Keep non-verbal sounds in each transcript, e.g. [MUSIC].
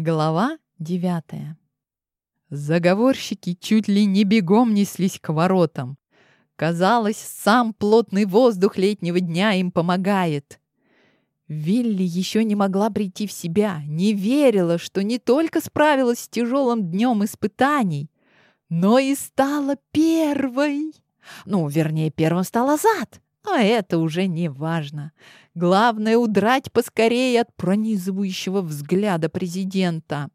Глава девятая. Заговорщики чуть ли не бегом неслись к воротам. Казалось, сам плотный воздух летнего дня им помогает. Вилли еще не могла прийти в себя, не верила, что не только справилась с тяжелым днем испытаний, но и стала первой. Ну, вернее, первым стал Азат. Но это уже не важно. Главное — удрать поскорее от пронизывающего взгляда президента.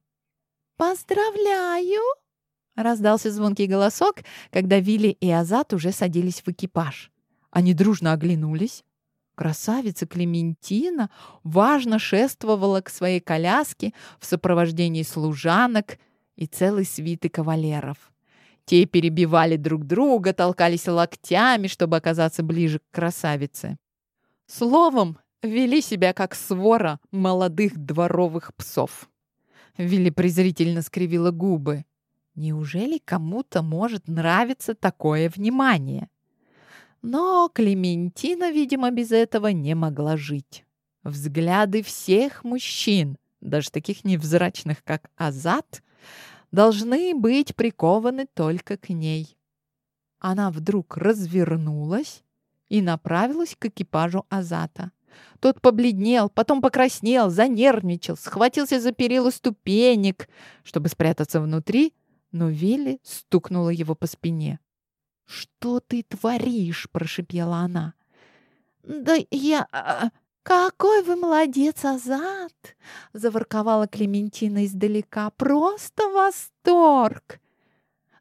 «Поздравляю!» — раздался звонкий голосок, когда Вилли и Азат уже садились в экипаж. Они дружно оглянулись. Красавица Клементина важно шествовала к своей коляске в сопровождении служанок и целой свиты кавалеров. Те перебивали друг друга, толкались локтями, чтобы оказаться ближе к красавице. Словом, вели себя как свора молодых дворовых псов. Вилли презрительно скривила губы. Неужели кому-то может нравиться такое внимание? Но Клементина, видимо, без этого не могла жить. Взгляды всех мужчин, даже таких невзрачных, как Азат, должны быть прикованы только к ней. Она вдруг развернулась и направилась к экипажу Азата. Тот побледнел, потом покраснел, занервничал, схватился за перила ступенек, чтобы спрятаться внутри, но Вилли стукнула его по спине. «Что ты творишь?» — прошипела она. «Да я... «Какой вы молодец, Азат!» — заворковала Клементина издалека. «Просто восторг!»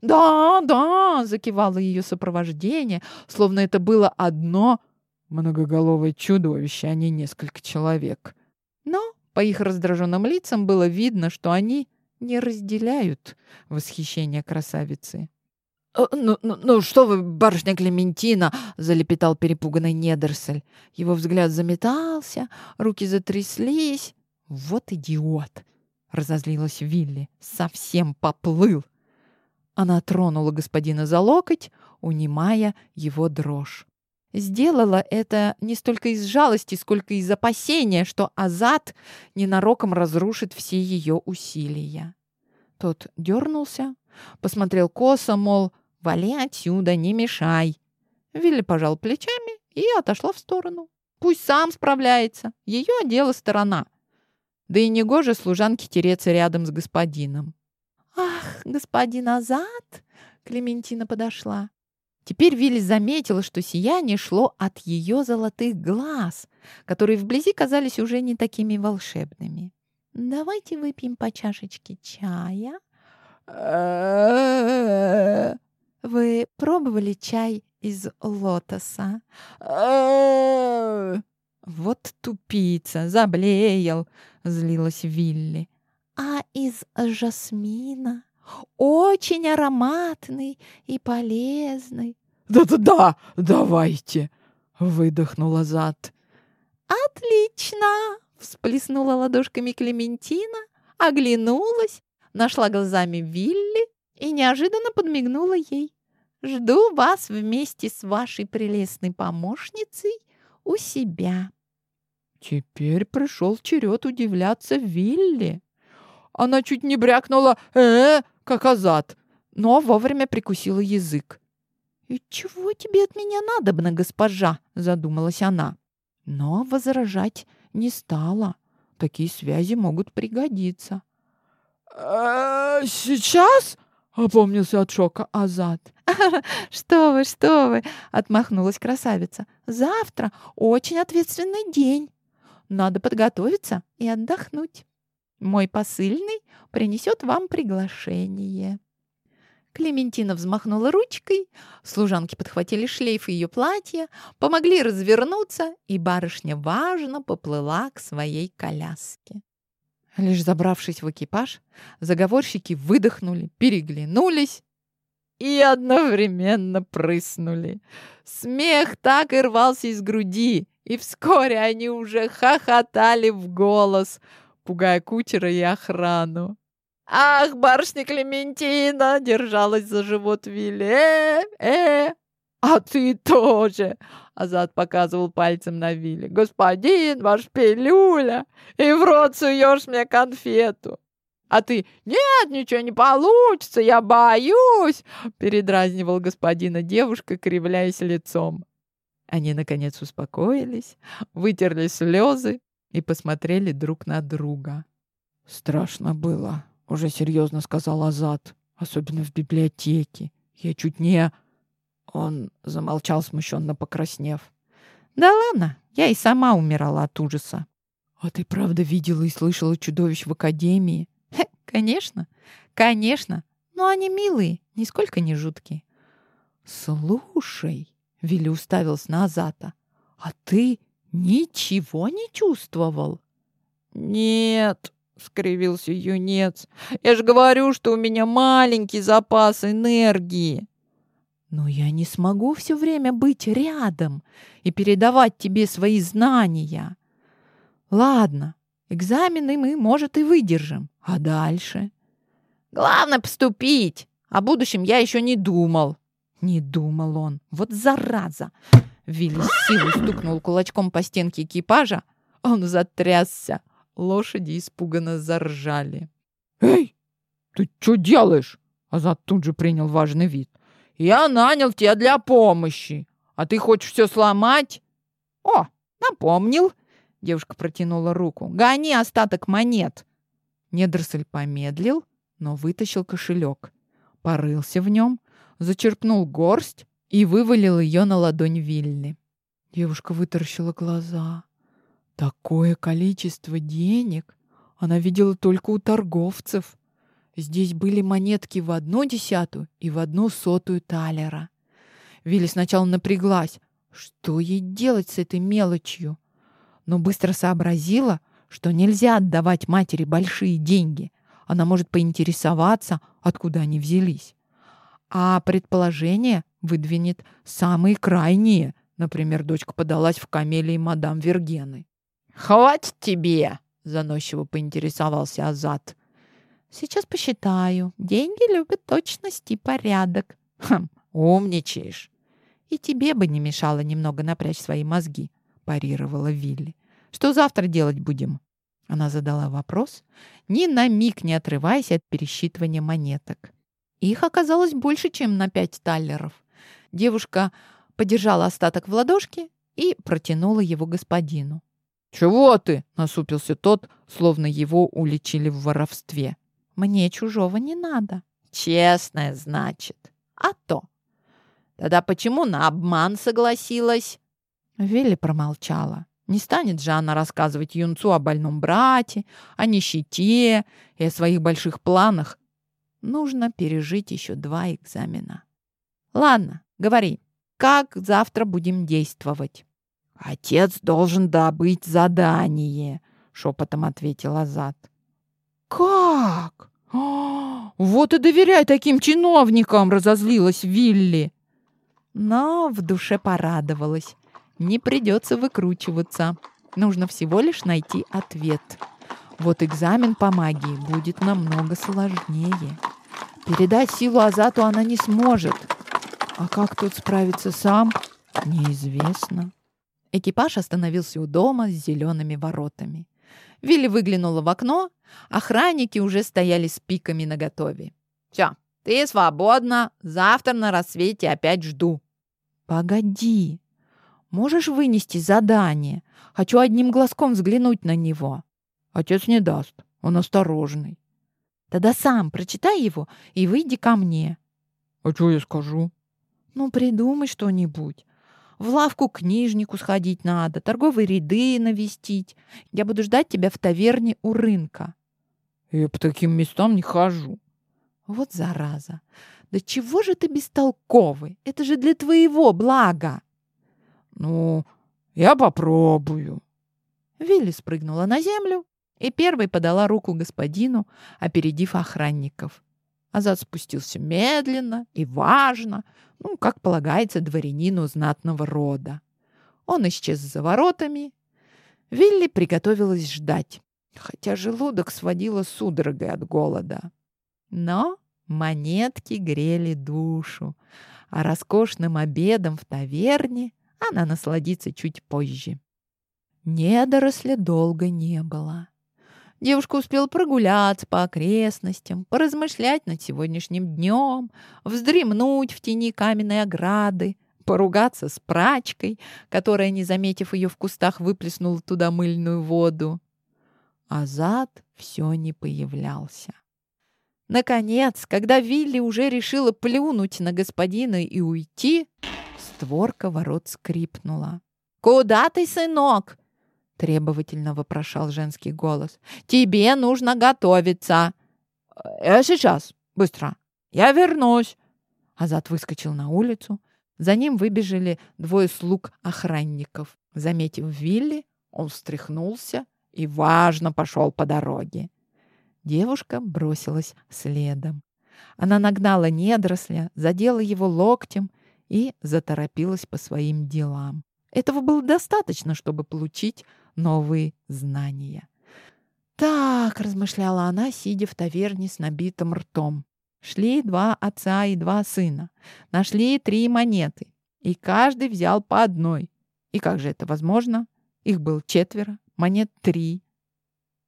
«Да, да!» — закивало ее сопровождение, словно это было одно многоголовое чудовище, а не несколько человек. Но по их раздраженным лицам было видно, что они не разделяют восхищение красавицы. «Э, «Ну, ну, ну что вы, барышня Клементина!» — залепетал перепуганный недоросль. Его взгляд заметался, руки затряслись. «Вот идиот!» — разозлилась Вилли. «Совсем поплыл!» Она тронула господина за локоть, унимая его дрожь. Сделала это не столько из жалости, сколько из опасения, что Азат ненароком разрушит все ее усилия. Тот дернулся, посмотрел косо, мол, Вали отсюда, не мешай. Вилли пожал плечами и отошла в сторону. Пусть сам справляется. Ее дело сторона. Да и не гоже служанке тереться рядом с господином. «Ах, господин Азат!» Клементина подошла. Теперь Вилли заметила, что сияние шло от ее золотых глаз, которые вблизи казались уже не такими волшебными. «Давайте выпьем по чашечке чая». [LAUGHS] Вы пробовали чай из лотоса? Вот тупица, заблеял, злилась Вилли. А из жасмина? Очень ароматный и полезный. Да-да-да, давайте, выдохнула зад. Отлично, всплеснула ладошками Клементина, оглянулась, нашла глазами Вилли и неожиданно подмигнула ей. «Жду вас вместе с вашей прелестной помощницей у себя». Теперь пришел черед удивляться Вилли. Она чуть не брякнула «э, -э как азат, но вовремя прикусила язык. «И чего тебе от меня надобно, госпожа?» — задумалась она. Но возражать не стала. Такие связи могут пригодиться. «Э, «Сейчас?» Опомнился от шока Азат. [LAUGHS] «Что вы, что вы!» — отмахнулась красавица. «Завтра очень ответственный день. Надо подготовиться и отдохнуть. Мой посыльный принесет вам приглашение». Клементина взмахнула ручкой, служанки подхватили шлейф ее платья, помогли развернуться, и барышня важно поплыла к своей коляске. Лишь забравшись в экипаж, заговорщики выдохнули, переглянулись и одновременно прыснули. Смех так и рвался из груди, и вскоре они уже хохотали в голос, пугая кучера и охрану. «Ах, барышня Клементина!» — держалась за живот Вилли. «Э, э, а ты тоже!» Азат показывал пальцем на Вилли. «Господин, ваш пилюля! И в рот суешь мне конфету!» А ты «Нет, ничего не получится, я боюсь!» передразнивал господина девушка, кривляясь лицом. Они, наконец, успокоились, вытерли слезы и посмотрели друг на друга. «Страшно было», — уже серьезно сказал Азат, особенно в библиотеке. Я чуть не...» Он замолчал, смущенно покраснев. «Да ладно, я и сама умирала от ужаса». «А ты правда видела и слышала чудовищ в Академии?» «Конечно, конечно. Но они милые, нисколько не жуткие». «Слушай», — Вилли уставился на Азата, «а ты ничего не чувствовал?» «Нет», — скривился юнец. «Я же говорю, что у меня маленький запас энергии». «Но я не смогу все время быть рядом и передавать тебе свои знания. Ладно, экзамены мы, может, и выдержим. А дальше?» «Главное поступить. О будущем я еще не думал». Не думал он. Вот зараза! Вилли с силой стукнул кулачком по стенке экипажа. Он затрясся. Лошади испуганно заржали. «Эй, ты что делаешь?» Азат тут же принял важный вид. «Я нанял тебя для помощи, а ты хочешь все сломать?» «О, напомнил!» Девушка протянула руку. «Гони остаток монет!» Недросль помедлил, но вытащил кошелек. Порылся в нем, зачерпнул горсть и вывалил ее на ладонь Вилли. Девушка вытаращила глаза. Такое количество денег она видела только у торговцев. Здесь были монетки в одну десятую и в одну сотую талера. Вилли сначала напряглась. Что ей делать с этой мелочью? Но быстро сообразила, что нельзя отдавать матери большие деньги. Она может поинтересоваться, откуда они взялись. А предположение выдвинет самые крайние. Например, дочка подалась в камелии мадам Вергены. «Хватит тебе!» — заносчиво поинтересовался Азат. «Сейчас посчитаю. Деньги любят точность и порядок». «Хм, умничаешь!» «И тебе бы не мешало немного напрячь свои мозги», — парировала Вилли. «Что завтра делать будем?» Она задала вопрос, ни на миг не отрываясь от пересчитывания монеток. Их оказалось больше, чем на пять таллеров. Девушка подержала остаток в ладошке и протянула его господину. «Чего ты?» — насупился тот, словно его уличили в воровстве. «Мне чужого не надо». «Честное, значит. А то. Тогда почему на обман согласилась?» Вилли промолчала. Не станет же она рассказывать юнцу о больном брате, о нищете и о своих больших планах. Нужно пережить еще два экзамена. Ладно, говори, как завтра будем действовать? «Отец должен добыть задание», — шепотом ответил Азат. «Как? Вот и доверяй таким чиновникам!» — разозлилась Вилли. Но в душе порадовалась. Не придется выкручиваться. Нужно всего лишь найти ответ. Вот экзамен по магии будет намного сложнее. Передать силу Азату она не сможет. А как тут справиться сам, неизвестно. Экипаж остановился у дома с зелеными воротами. Вилли выглянула в окно, охранники уже стояли с пиками наготове. «Все, ты свободна, завтра на рассвете опять жду». «Погоди, можешь вынести задание? Хочу одним глазком взглянуть на него». «Отец не даст, он осторожный». «Тогда сам прочитай его и выйди ко мне». «А что я скажу?» «Ну, придумай что-нибудь. В лавку книжнику сходить надо, торговые ряды навестить. Я буду ждать тебя в таверне у рынка. Я по таким местам не хожу. Вот зараза. Да чего же ты бестолковый? Это же для твоего блага. Ну, я попробую. Вилли спрыгнула на землю и первой подала руку господину, опередив охранников. Азат спустился медленно и важно, ну, как полагается дворянину знатного рода. Он исчез за воротами. Вилли приготовилась ждать, хотя желудок сводила судорогой от голода. Но монетки грели душу, а роскошным обедом в таверне она насладится чуть позже. Недоросля долго не было. Девушка успела прогуляться по окрестностям, поразмышлять над сегодняшним днем, вздремнуть в тени каменной ограды, поругаться с прачкой, которая, не заметив ее в кустах, выплеснула туда мыльную воду. Азат все не появлялся. Наконец, когда Вилли уже решила плюнуть на господина и уйти, створка ворот скрипнула. «Куда ты, сынок?» — требовательно вопрошал женский голос. «Тебе нужно готовиться!» «Я сейчас, быстро! Я вернусь!» Азат выскочил на улицу. За ним выбежали двое слуг охранников. Заметив Вилли, он встряхнулся и важно пошел по дороге. Девушка бросилась следом. Она нагнала недоросля, задела его локтем и заторопилась по своим делам. Этого было достаточно, чтобы получить новые знания. «Так», — размышляла она, сидя в таверне с набитым ртом. Шли два отца и два сына. Нашли три монеты, и каждый взял по одной. И как же это возможно? Их было четверо, монет три.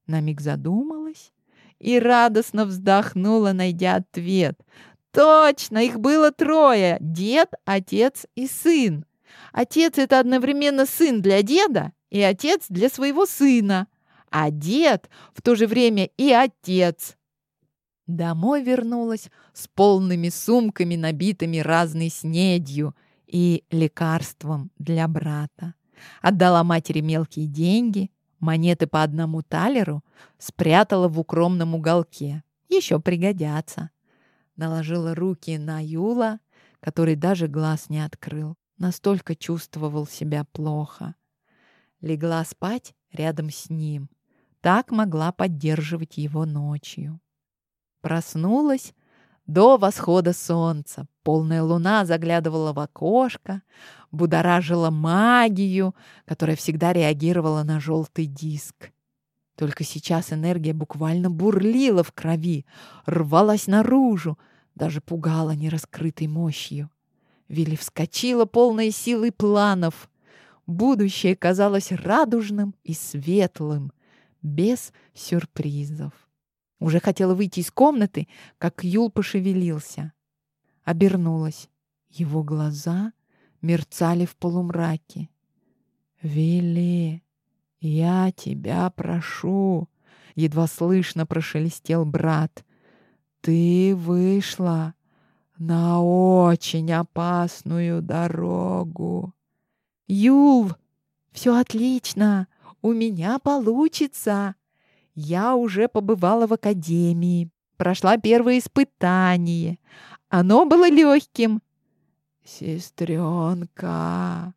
На миг задумалась и радостно вздохнула, найдя ответ. Точно, их было трое. Дед, отец и сын. Отец — это одновременно сын для деда и отец для своего сына. А дед в то же время и отец. Домой вернулась с полными сумками, набитыми разной снедью и лекарством для брата. Отдала матери мелкие деньги, монеты по одному талеру, спрятала в укромном уголке. Еще пригодятся наложила руки на Юла, который даже глаз не открыл. Настолько чувствовал себя плохо. Легла спать рядом с ним. Так могла поддерживать его ночью. Проснулась до восхода солнца. Полная луна заглядывала в окошко, будоражила магию, которая всегда реагировала на желтый диск. Только сейчас энергия буквально бурлила в крови, рвалась наружу, даже пугала нераскрытой мощью. Вилли вскочила полной силой планов. Будущее казалось радужным и светлым, без сюрпризов. Уже хотела выйти из комнаты, как Юл пошевелился. Обернулась. Его глаза мерцали в полумраке. «Вилли, «Я тебя прошу!» — едва слышно прошелестел брат. «Ты вышла на очень опасную дорогу!» «Юл, все отлично! У меня получится!» Я уже побывала в академии, прошла первое испытание. Оно было легким. «Сестренка,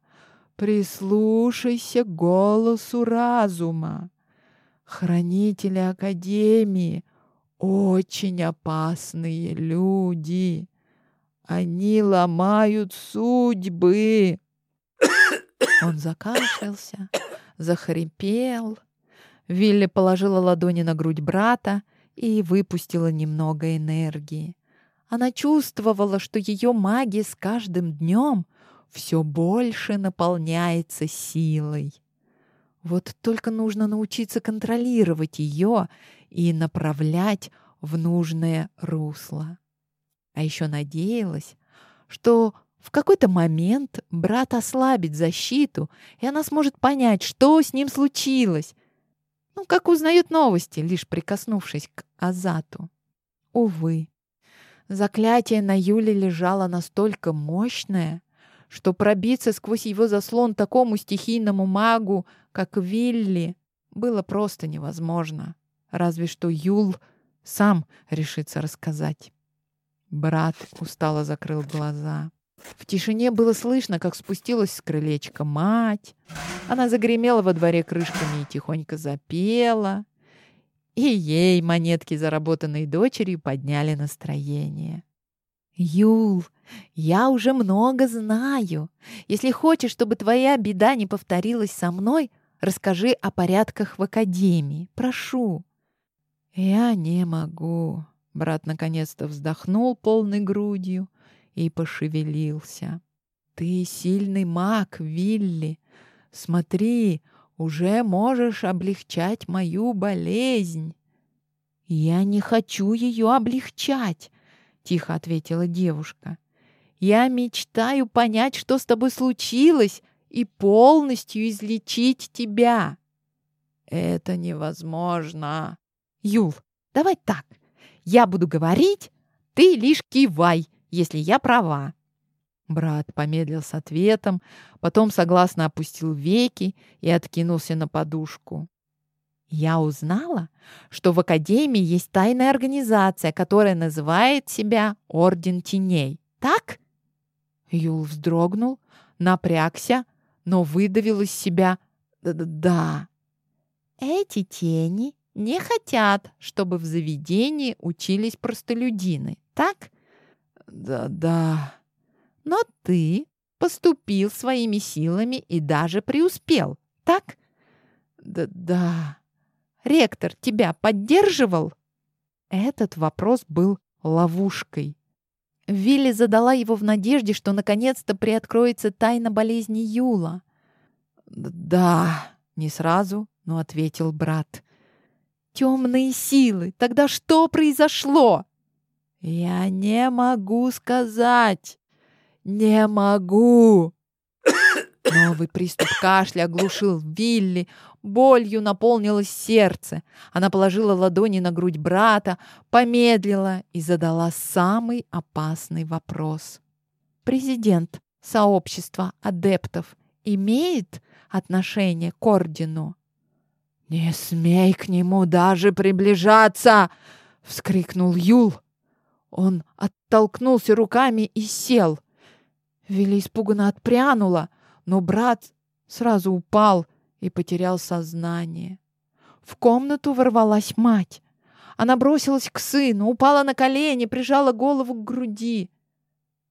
Прислушайся к голосу разума. Хранители Академии — очень опасные люди. Они ломают судьбы. Он закашлялся, захрипел. Вилли положила ладони на грудь брата и выпустила немного энергии. Она чувствовала, что ее магия с каждым днем — все больше наполняется силой. Вот только нужно научиться контролировать ее и направлять в нужное русло. А еще надеялась, что в какой-то момент брат ослабит защиту, и она сможет понять, что с ним случилось. Ну, как узнают новости, лишь прикоснувшись к Азату. Увы, заклятие на Юле лежало настолько мощное, что пробиться сквозь его заслон такому стихийному магу, как Вилли, было просто невозможно. Разве что Юл сам решится рассказать. Брат устало закрыл глаза. В тишине было слышно, как спустилась с крылечка мать. Она загремела во дворе крышками и тихонько запела. И ей монетки, заработанные дочерью, подняли настроение. «Юл, я уже много знаю. Если хочешь, чтобы твоя беда не повторилась со мной, расскажи о порядках в академии. Прошу». «Я не могу». Брат наконец-то вздохнул полной грудью и пошевелился. «Ты сильный маг, Вилли. Смотри, уже можешь облегчать мою болезнь». «Я не хочу ее облегчать», — тихо ответила девушка. «Я мечтаю понять, что с тобой случилось, и полностью излечить тебя». «Это невозможно». «Юл, давай так. Я буду говорить, ты лишь кивай, если я права». Брат помедлил с ответом, потом согласно опустил веки и откинулся на подушку. Я узнала, что в Академии есть тайная организация, которая называет себя Орден Теней. Так? Юл вздрогнул, напрягся, но выдавил из себя «да». Эти тени не хотят, чтобы в заведении учились простолюдины, так? Да-да. Но ты поступил своими силами и даже преуспел, так? Да-да. Ректор тебя поддерживал? Этот вопрос был ловушкой. Вилли задала его в надежде, что наконец-то приоткроется тайна болезни Юла. «Да», — не сразу, но ответил брат. «Темные силы! Тогда что произошло?» «Я не могу сказать! Не могу!» Новый приступ кашля оглушил Вилли, болью наполнилось сердце. Она положила ладони на грудь брата, помедлила и задала самый опасный вопрос. «Президент сообщества адептов имеет отношение к ордену?» «Не смей к нему даже приближаться!» — вскрикнул Юл. Он оттолкнулся руками и сел. Вилли испуганно отпрянула — но брат сразу упал и потерял сознание. В комнату ворвалась мать. Она бросилась к сыну, упала на колени, прижала голову к груди.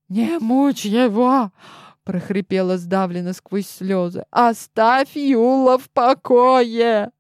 «Не мучь его!» — прохрипела сдавленно сквозь слезы. «Оставь Юла в покое!»